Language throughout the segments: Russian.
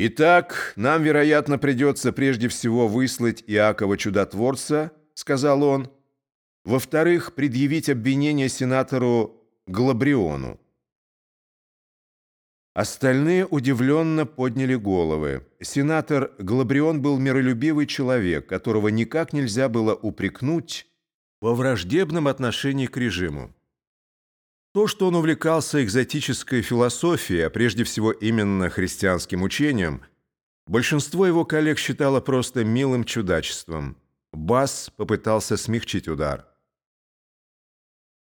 «Итак, нам, вероятно, придется прежде всего выслать Иакова Чудотворца», — сказал он. «Во-вторых, предъявить обвинение сенатору Глабриону». Остальные удивленно подняли головы. Сенатор Глабрион был миролюбивый человек, которого никак нельзя было упрекнуть во враждебном отношении к режиму. То, что он увлекался экзотической философией, а прежде всего именно христианским учением, большинство его коллег считало просто милым чудачеством. Бас попытался смягчить удар.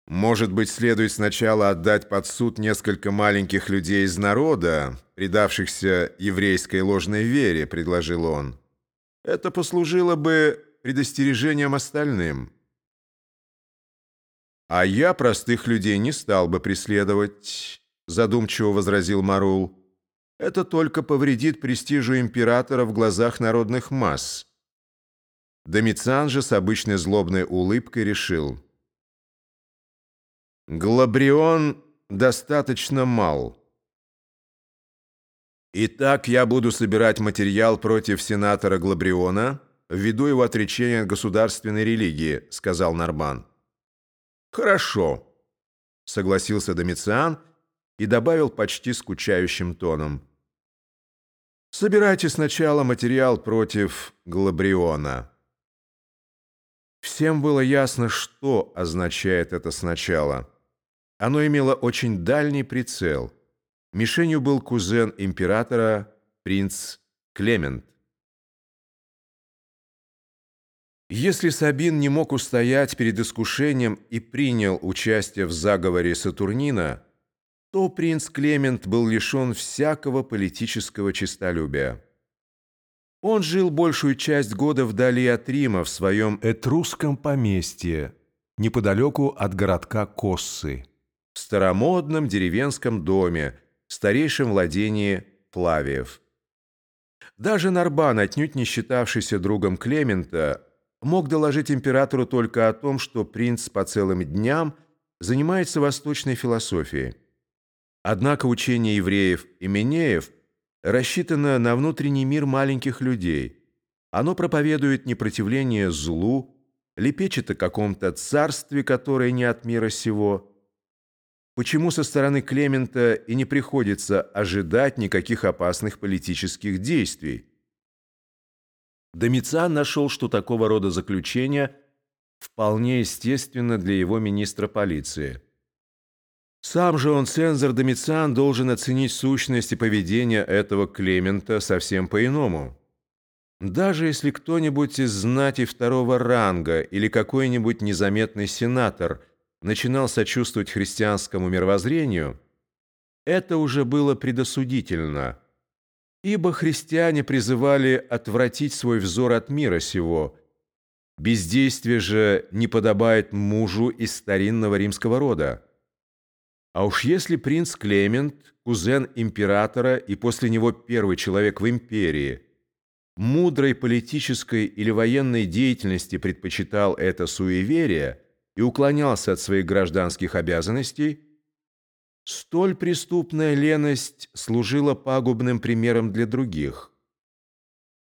«Может быть, следует сначала отдать под суд несколько маленьких людей из народа, предавшихся еврейской ложной вере», — предложил он. «Это послужило бы предостережением остальным». «А я простых людей не стал бы преследовать», — задумчиво возразил Марул. «Это только повредит престижу императора в глазах народных масс». Домициан же с обычной злобной улыбкой решил. «Глабрион достаточно мал». «Итак, я буду собирать материал против сенатора Глабриона ввиду его отречения от государственной религии», — сказал Нарбан. «Хорошо», — согласился Домициан и добавил почти скучающим тоном. «Собирайте сначала материал против Глабриона». Всем было ясно, что означает это сначала. Оно имело очень дальний прицел. Мишенью был кузен императора, принц Клемент. Если Сабин не мог устоять перед искушением и принял участие в заговоре Сатурнина, то принц Клемент был лишен всякого политического честолюбия. Он жил большую часть года вдали от Рима в своем этрусском поместье, неподалеку от городка Коссы, в старомодном деревенском доме, старейшем владении Плавиев. Даже Нарбан, отнюдь не считавшийся другом Клемента, мог доложить императору только о том, что принц по целым дням занимается восточной философией. Однако учение евреев и Менеев рассчитано на внутренний мир маленьких людей. Оно проповедует непротивление злу, лепечет о каком-то царстве, которое не от мира сего. Почему со стороны Клемента и не приходится ожидать никаких опасных политических действий? Домициан нашел, что такого рода заключение вполне естественно для его министра полиции. Сам же он, цензор Домициан, должен оценить сущность и поведение этого Клемента совсем по-иному. Даже если кто-нибудь из знати второго ранга или какой-нибудь незаметный сенатор начинал сочувствовать христианскому мировоззрению, это уже было предосудительно – Ибо христиане призывали отвратить свой взор от мира сего. Бездействие же не подобает мужу из старинного римского рода. А уж если принц Клемент, кузен императора и после него первый человек в империи, мудрой политической или военной деятельности предпочитал это суеверие и уклонялся от своих гражданских обязанностей, Столь преступная леность служила пагубным примером для других.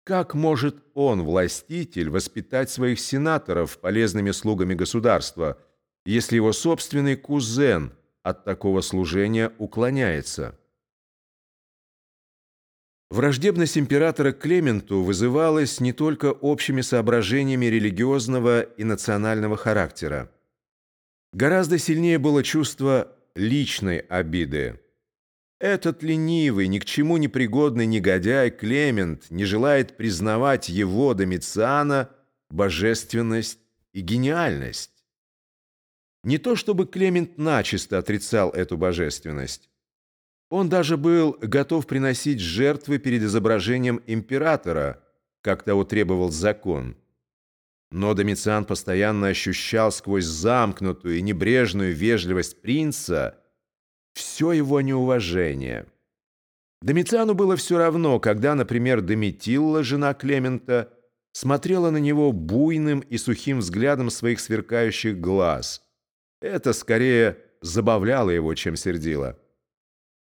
Как может он, властитель, воспитать своих сенаторов полезными слугами государства, если его собственный кузен от такого служения уклоняется? Враждебность императора Клементу вызывалась не только общими соображениями религиозного и национального характера. Гораздо сильнее было чувство личной обиды. Этот ленивый, ни к чему не пригодный негодяй Клемент не желает признавать его, Домициана, божественность и гениальность. Не то чтобы Клемент начисто отрицал эту божественность. Он даже был готов приносить жертвы перед изображением императора, как того требовал закон. Но Домициан постоянно ощущал сквозь замкнутую и небрежную вежливость принца все его неуважение. Домициану было все равно, когда, например, Доmitilla, жена Клемента, смотрела на него буйным и сухим взглядом своих сверкающих глаз. Это скорее забавляло его, чем сердило.